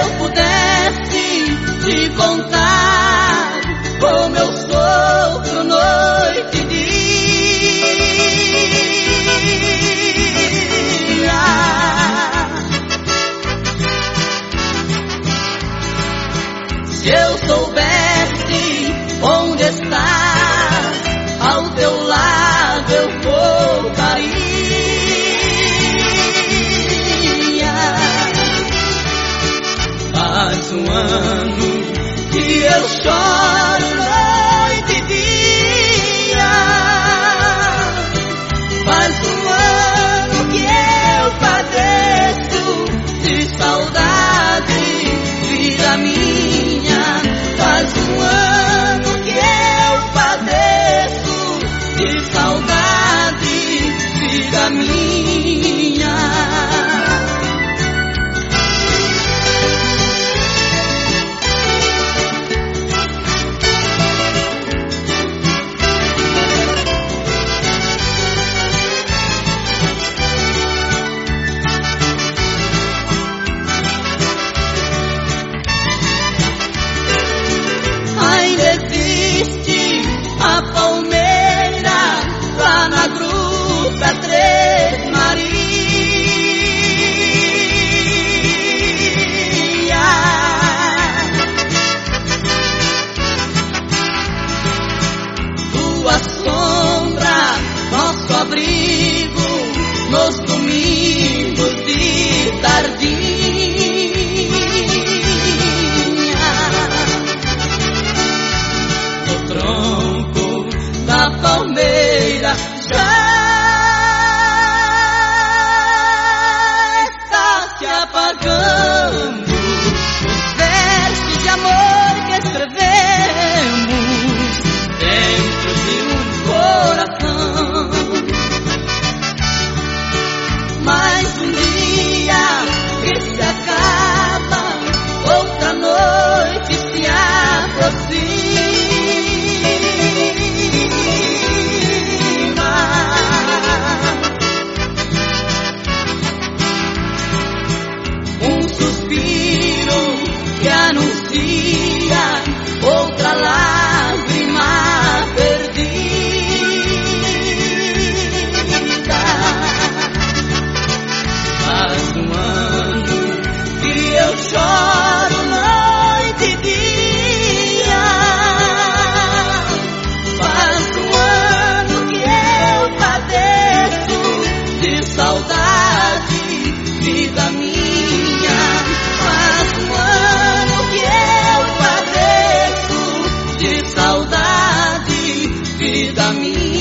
eu pudesse te contar como eu sofro noite e dia. Se eu soubesse onde está, ao teu lado eu voltaria. humano. nos que anuncian me.